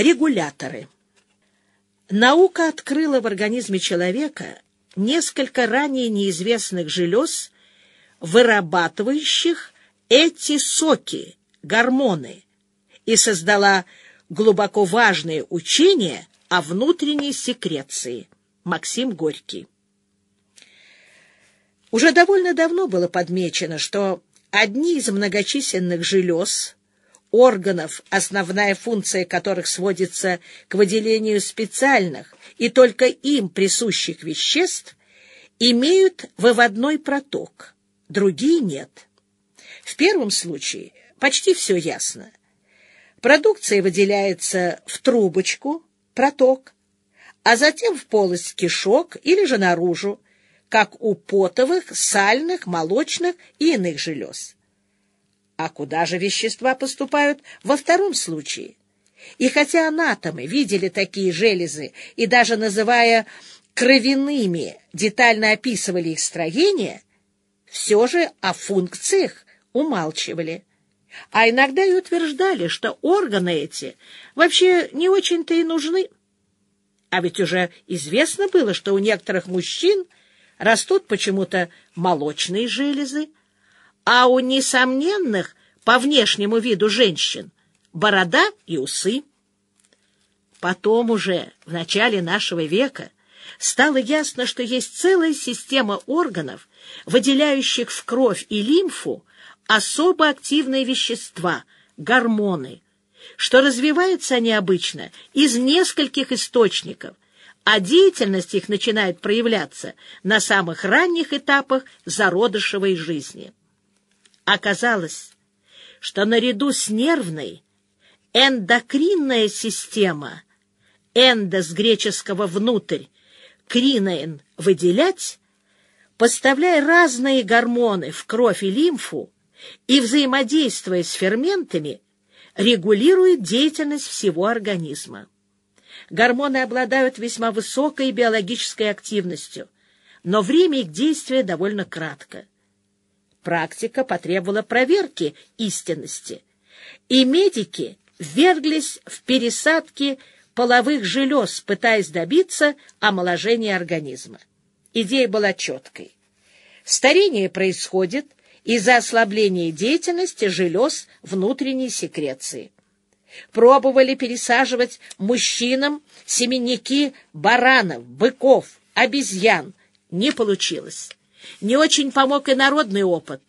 Регуляторы. Наука открыла в организме человека несколько ранее неизвестных желез, вырабатывающих эти соки, гормоны, и создала глубоко важное учение о внутренней секреции. Максим Горький. Уже довольно давно было подмечено, что одни из многочисленных желез, органов, основная функция которых сводится к выделению специальных и только им присущих веществ, имеют выводной проток, другие нет. В первом случае почти все ясно. Продукция выделяется в трубочку, проток, а затем в полость кишок или же наружу, как у потовых, сальных, молочных и иных желез. А куда же вещества поступают во втором случае? И хотя анатомы видели такие железы и даже называя кровяными детально описывали их строение, все же о функциях умалчивали. А иногда и утверждали, что органы эти вообще не очень-то и нужны. А ведь уже известно было, что у некоторых мужчин растут почему-то молочные железы, а у несомненных по внешнему виду женщин борода и усы. Потом уже, в начале нашего века, стало ясно, что есть целая система органов, выделяющих в кровь и лимфу особо активные вещества, гормоны, что развиваются они обычно из нескольких источников, а деятельность их начинает проявляться на самых ранних этапах зародышевой жизни. Оказалось, что наряду с нервной эндокринная система, эндо с греческого «внутрь», криноин выделять, поставляя разные гормоны в кровь и лимфу и взаимодействуя с ферментами, регулирует деятельность всего организма. Гормоны обладают весьма высокой биологической активностью, но время их действия довольно кратко практика потребовала проверки истинности, и медики вверглись в пересадки половых желез, пытаясь добиться омоложения организма. Идея была четкой. Старение происходит из-за ослабления деятельности желез внутренней секреции. Пробовали пересаживать мужчинам семенники баранов, быков, обезьян. Не получилось. Не очень помог и народный опыт.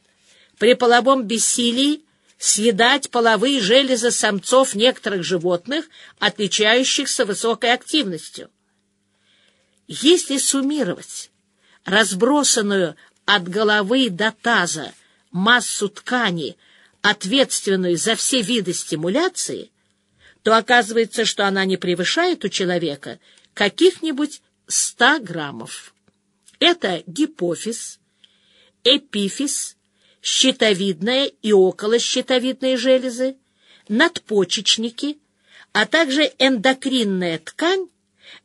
При половом бессилии съедать половые железы самцов некоторых животных, отличающихся высокой активностью. Если суммировать разбросанную от головы до таза массу ткани, ответственную за все виды стимуляции, то оказывается, что она не превышает у человека каких-нибудь 100 граммов. Это гипофиз, эпифиз, щитовидная и околощитовидные железы, надпочечники, а также эндокринная ткань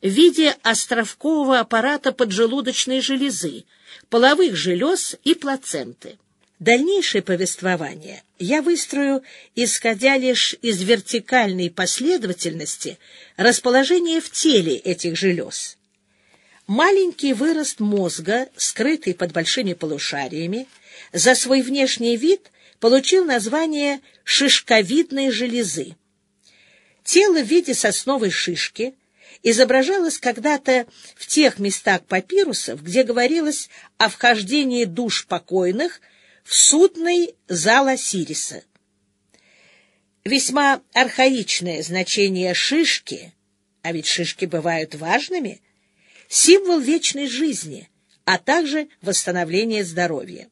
в виде островкового аппарата поджелудочной железы, половых желез и плаценты. Дальнейшее повествование я выстрою, исходя лишь из вертикальной последовательности расположения в теле этих желез. Маленький вырост мозга, скрытый под большими полушариями, за свой внешний вид получил название шишковидной железы. Тело в виде сосновой шишки изображалось когда-то в тех местах папирусов, где говорилось о вхождении душ покойных в судный зал Осириса. Весьма архаичное значение шишки, а ведь шишки бывают важными – символ вечной жизни, а также восстановления здоровья.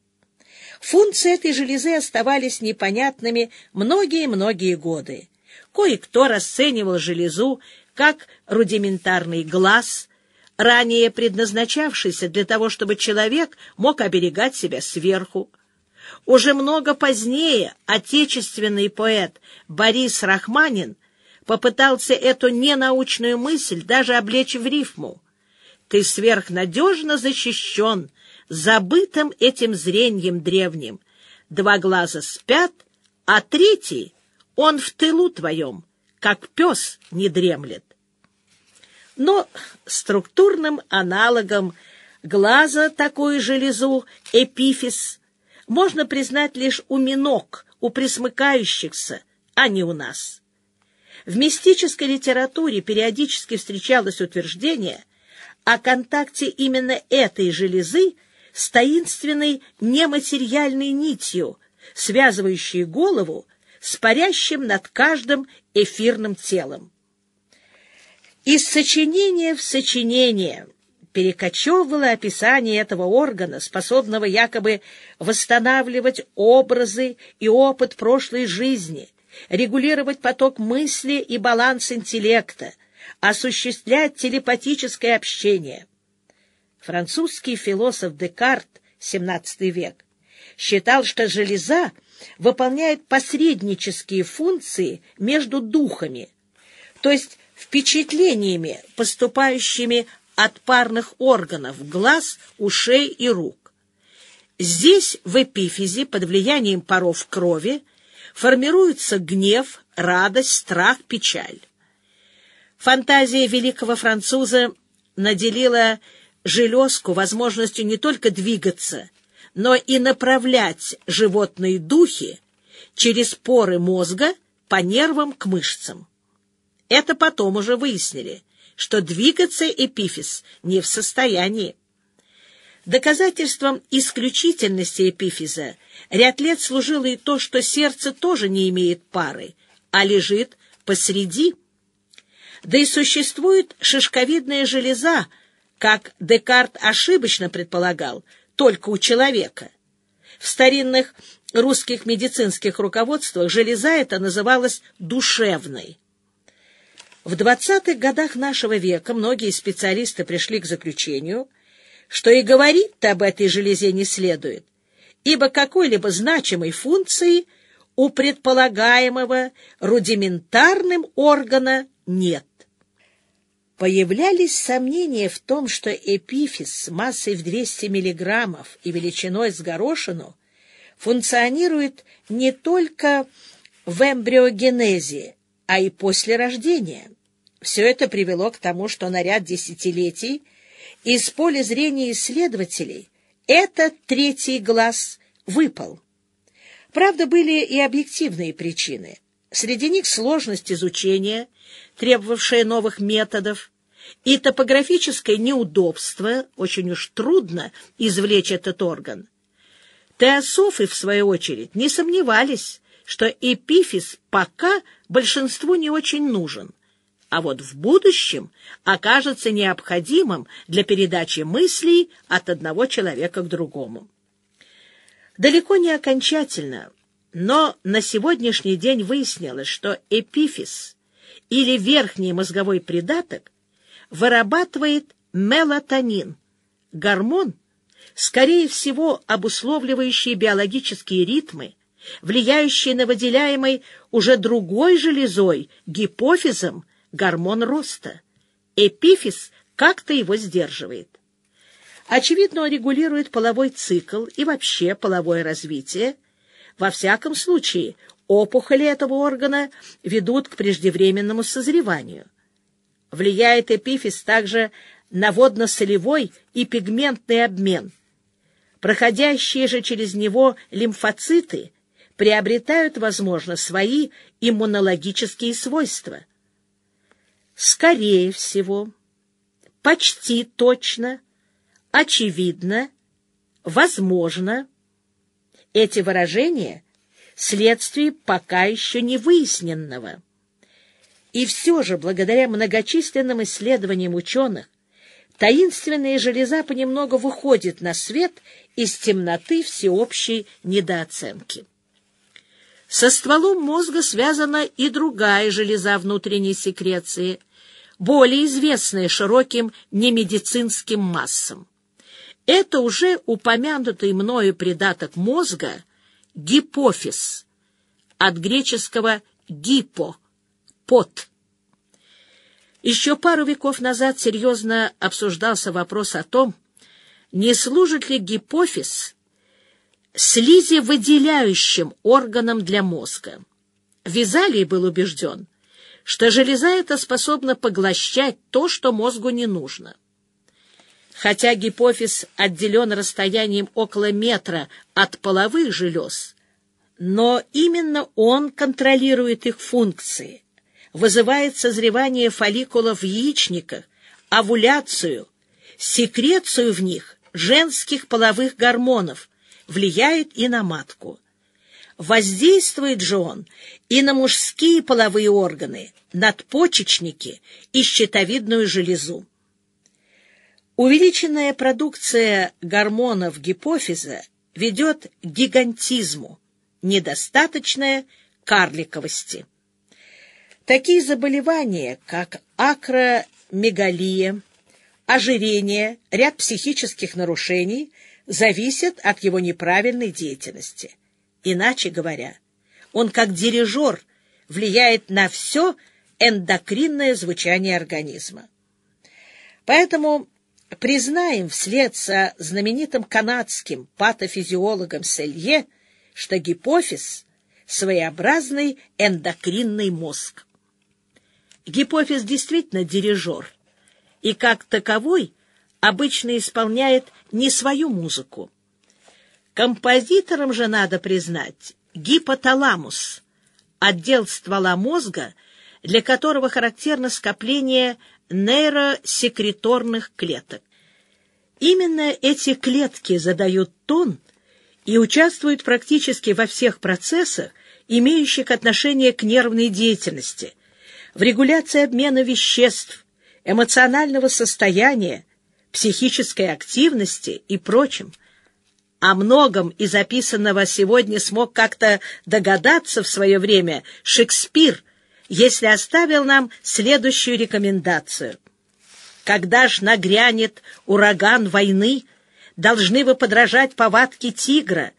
Функции этой железы оставались непонятными многие-многие годы. Кое-кто расценивал железу как рудиментарный глаз, ранее предназначавшийся для того, чтобы человек мог оберегать себя сверху. Уже много позднее отечественный поэт Борис Рахманин попытался эту ненаучную мысль даже облечь в рифму. Ты сверхнадежно защищен, забытым этим зрением древним. Два глаза спят, а третий, он в тылу твоем, как пес не дремлет. Но структурным аналогом глаза такую железу эпифиз можно признать лишь у минок, у присмыкающихся, а не у нас. В мистической литературе периодически встречалось утверждение о контакте именно этой железы с таинственной нематериальной нитью, связывающей голову с парящим над каждым эфирным телом. Из сочинения в сочинение перекочевывало описание этого органа, способного якобы восстанавливать образы и опыт прошлой жизни, регулировать поток мысли и баланс интеллекта, осуществлять телепатическое общение. Французский философ Декарт, XVII век, считал, что железа выполняет посреднические функции между духами, то есть впечатлениями, поступающими от парных органов глаз, ушей и рук. Здесь, в эпифизе, под влиянием паров крови, формируются гнев, радость, страх, печаль. Фантазия великого француза наделила железку возможностью не только двигаться, но и направлять животные духи через поры мозга по нервам к мышцам. Это потом уже выяснили, что двигаться эпифиз не в состоянии. Доказательством исключительности эпифиза ряд лет служило и то, что сердце тоже не имеет пары, а лежит посреди. Да и существует шишковидная железа, как Декарт ошибочно предполагал, только у человека. В старинных русских медицинских руководствах железа эта называлась душевной. В 20-х годах нашего века многие специалисты пришли к заключению, что и говорить-то об этой железе не следует, ибо какой-либо значимой функции у предполагаемого рудиментарным органа нет. Появлялись сомнения в том, что эпифиз с массой в 200 мг и величиной с горошину функционирует не только в эмбриогенезе, а и после рождения. Все это привело к тому, что на ряд десятилетий из поля зрения исследователей этот третий глаз выпал. Правда, были и объективные причины. Среди них сложность изучения, требовавшая новых методов, и топографическое неудобство, очень уж трудно извлечь этот орган. Теософы, в свою очередь, не сомневались, что эпифиз пока большинству не очень нужен, а вот в будущем окажется необходимым для передачи мыслей от одного человека к другому. Далеко не окончательно, но на сегодняшний день выяснилось, что эпифиз или верхний мозговой придаток вырабатывает мелатонин, гормон, скорее всего, обусловливающий биологические ритмы, влияющий на выделяемый уже другой железой, гипофизом, гормон роста. Эпифиз как-то его сдерживает. Очевидно, он регулирует половой цикл и вообще половое развитие. Во всяком случае, опухоли этого органа ведут к преждевременному созреванию. Влияет эпифиз также на водно-солевой и пигментный обмен. Проходящие же через него лимфоциты приобретают, возможно, свои иммунологические свойства. Скорее всего, почти точно, очевидно, возможно. Эти выражения — следствие пока еще не выясненного. И все же, благодаря многочисленным исследованиям ученых, таинственная железа понемногу выходит на свет из темноты всеобщей недооценки. Со стволом мозга связана и другая железа внутренней секреции, более известная широким немедицинским массам. Это уже упомянутый мною придаток мозга – гипофиз, от греческого «гипо» пот. Еще пару веков назад серьезно обсуждался вопрос о том, не служит ли гипофиз слизевыделяющим органом для мозга. Визалий был убежден, что железа эта способна поглощать то, что мозгу не нужно. Хотя гипофиз отделен расстоянием около метра от половых желез, но именно он контролирует их функции, вызывает созревание фолликулов в яичниках, овуляцию, секрецию в них женских половых гормонов, влияет и на матку. Воздействует же он и на мужские половые органы, надпочечники и щитовидную железу. Увеличенная продукция гормонов гипофиза ведет к гигантизму, недостаточная карликовости. Такие заболевания, как акромегалия, ожирение, ряд психических нарушений зависят от его неправильной деятельности. Иначе говоря, он как дирижер влияет на все эндокринное звучание организма. Поэтому признаем вслед со знаменитым канадским патофизиологом Селье, что гипофиз — своеобразный эндокринный мозг. Гипофиз действительно дирижер, и как таковой обычно исполняет не свою музыку. Композиторам же надо признать гипоталамус, отдел ствола мозга, для которого характерно скопление нейросекреторных клеток. Именно эти клетки задают тон и участвуют практически во всех процессах, имеющих отношение к нервной деятельности, в регуляции обмена веществ, эмоционального состояния, психической активности и прочем. О многом из записанного сегодня смог как-то догадаться в свое время Шекспир, если оставил нам следующую рекомендацию. «Когда ж нагрянет ураган войны, должны вы подражать повадке тигра,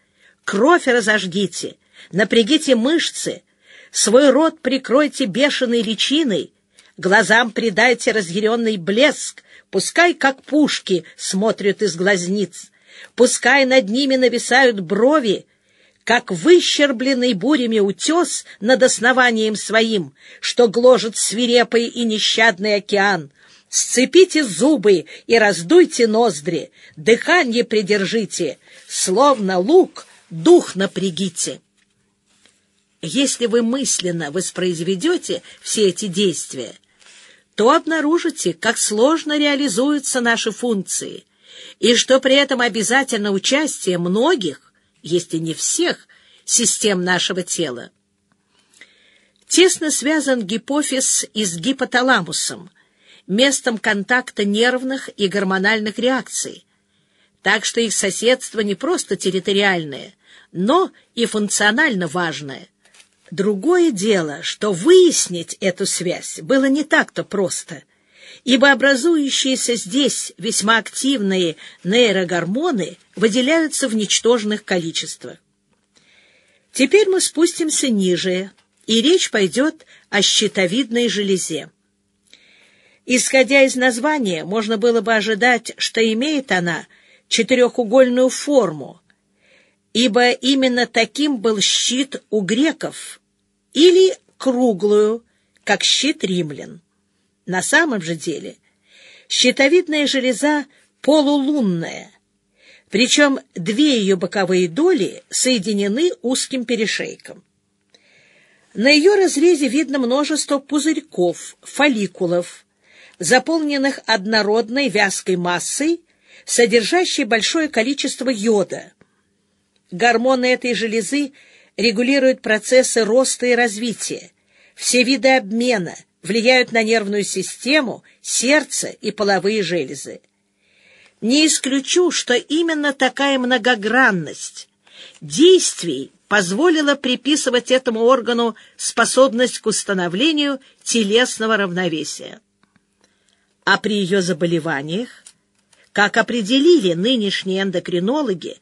кровь разожгите, напрягите мышцы, свой рот прикройте бешеной личиной, глазам придайте разъяренный блеск, пускай, как пушки, смотрят из глазниц, пускай над ними нависают брови, как выщербленный бурями утес над основанием своим, что гложет свирепый и нещадный океан. Сцепите зубы и раздуйте ноздри, дыхание придержите, словно лук дух напрягите. Если вы мысленно воспроизведете все эти действия, то обнаружите, как сложно реализуются наши функции, и что при этом обязательно участие многих, если не всех, систем нашего тела. Тесно связан гипофиз и с гипоталамусом, местом контакта нервных и гормональных реакций, так что их соседство не просто территориальное, но и функционально важное – Другое дело, что выяснить эту связь было не так-то просто, ибо образующиеся здесь весьма активные нейрогормоны выделяются в ничтожных количествах. Теперь мы спустимся ниже, и речь пойдет о щитовидной железе. Исходя из названия, можно было бы ожидать, что имеет она четырехугольную форму, ибо именно таким был щит у греков, или круглую, как щит римлян. На самом же деле щитовидная железа полулунная, причем две ее боковые доли соединены узким перешейком. На ее разрезе видно множество пузырьков, фолликулов, заполненных однородной вязкой массой, содержащей большое количество йода, Гормоны этой железы регулируют процессы роста и развития, все виды обмена, влияют на нервную систему, сердце и половые железы. Не исключу, что именно такая многогранность действий позволила приписывать этому органу способность к установлению телесного равновесия. А при ее заболеваниях, как определили нынешние эндокринологи,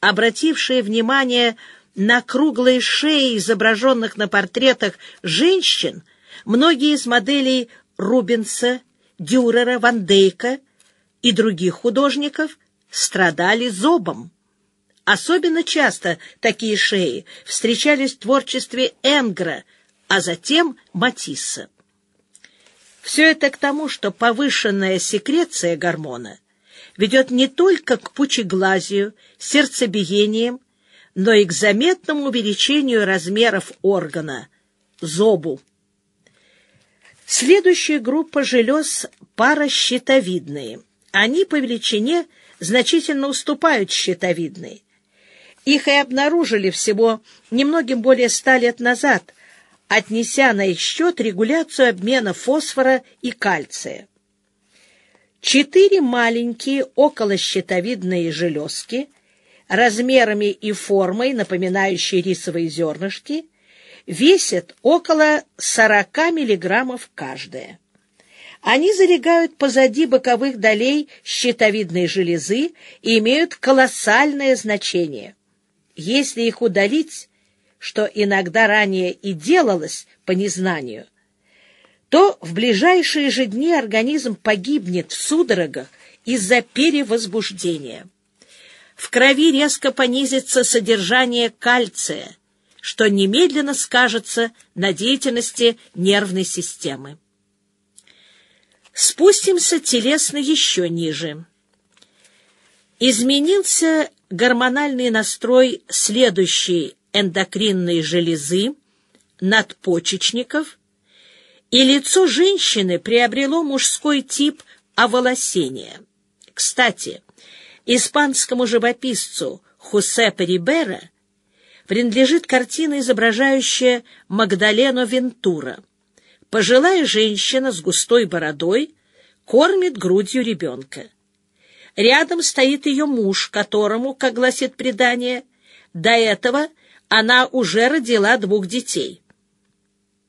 обратившие внимание на круглые шеи, изображенных на портретах женщин, многие из моделей Рубенса, Дюрера, Ван Дейка и других художников страдали зобом. Особенно часто такие шеи встречались в творчестве Энгра, а затем Матисса. Все это к тому, что повышенная секреция гормона ведет не только к пучеглазию, сердцебиениям, но и к заметному увеличению размеров органа – зобу. Следующая группа желез паращитовидные. Они по величине значительно уступают щитовидной. Их и обнаружили всего немногим более ста лет назад, отнеся на их счет регуляцию обмена фосфора и кальция. Четыре маленькие околощитовидные железки, размерами и формой напоминающие рисовые зернышки, весят около 40 миллиграммов каждая. Они залегают позади боковых долей щитовидной железы и имеют колоссальное значение. Если их удалить, что иногда ранее и делалось по незнанию, то в ближайшие же дни организм погибнет в судорогах из-за перевозбуждения. В крови резко понизится содержание кальция, что немедленно скажется на деятельности нервной системы. Спустимся телесно еще ниже. Изменился гормональный настрой следующей эндокринной железы, надпочечников, и лицо женщины приобрело мужской тип оволосения. Кстати, испанскому живописцу Хусепе Рибера принадлежит картина, изображающая Магдалену Вентура. Пожилая женщина с густой бородой кормит грудью ребенка. Рядом стоит ее муж, которому, как гласит предание, до этого она уже родила двух детей.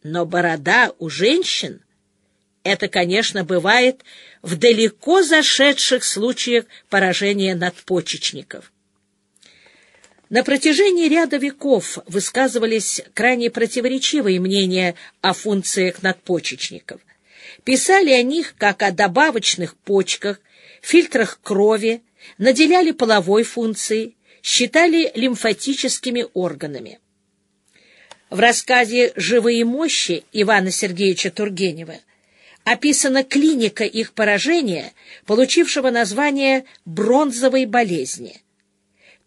Но борода у женщин — это, конечно, бывает в далеко зашедших случаях поражения надпочечников. На протяжении ряда веков высказывались крайне противоречивые мнения о функциях надпочечников. Писали о них как о добавочных почках, фильтрах крови, наделяли половой функцией, считали лимфатическими органами. В рассказе «Живые мощи» Ивана Сергеевича Тургенева описана клиника их поражения, получившего название бронзовой болезни.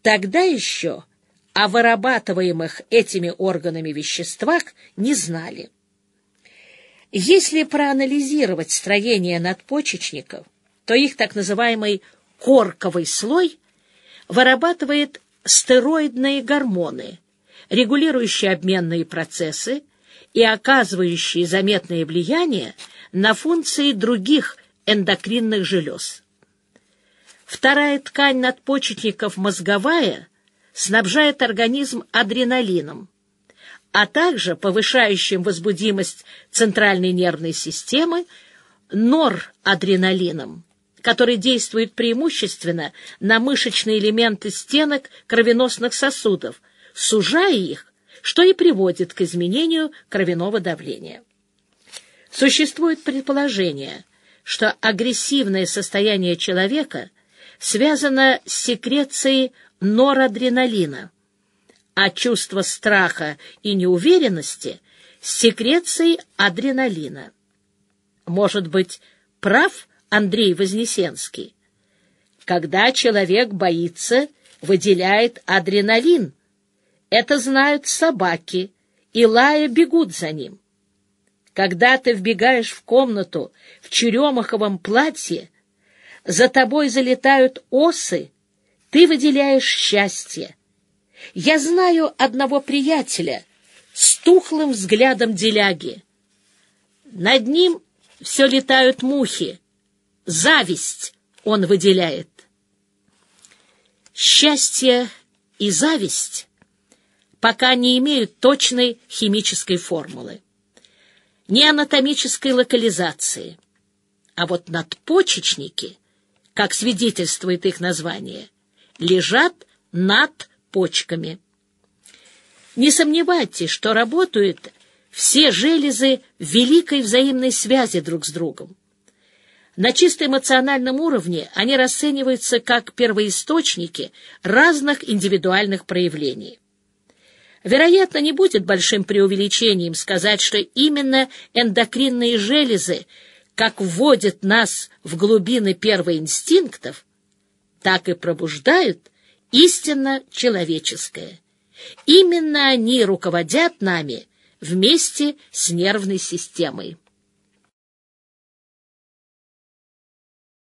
Тогда еще о вырабатываемых этими органами веществах не знали. Если проанализировать строение надпочечников, то их так называемый корковый слой вырабатывает стероидные гормоны, регулирующие обменные процессы и оказывающие заметное влияние на функции других эндокринных желез. Вторая ткань надпочечников мозговая снабжает организм адреналином, а также повышающим возбудимость центральной нервной системы норадреналином который действует преимущественно на мышечные элементы стенок кровеносных сосудов, сужая их, что и приводит к изменению кровяного давления. Существует предположение, что агрессивное состояние человека связано с секрецией норадреналина, а чувство страха и неуверенности с секрецией адреналина. Может быть, прав Андрей Вознесенский. Когда человек боится, выделяет адреналин. Это знают собаки, и лая бегут за ним. Когда ты вбегаешь в комнату в черемаховом платье, за тобой залетают осы, ты выделяешь счастье. Я знаю одного приятеля с тухлым взглядом деляги. Над ним все летают мухи, зависть он выделяет. Счастье и зависть пока не имеют точной химической формулы, ни анатомической локализации, а вот надпочечники, как свидетельствует их название, лежат над почками. Не сомневайтесь, что работают все железы великой взаимной связи друг с другом. На чисто эмоциональном уровне они расцениваются как первоисточники разных индивидуальных проявлений. Вероятно, не будет большим преувеличением сказать, что именно эндокринные железы как вводят нас в глубины первоинстинктов, так и пробуждают истинно человеческое. Именно они руководят нами вместе с нервной системой.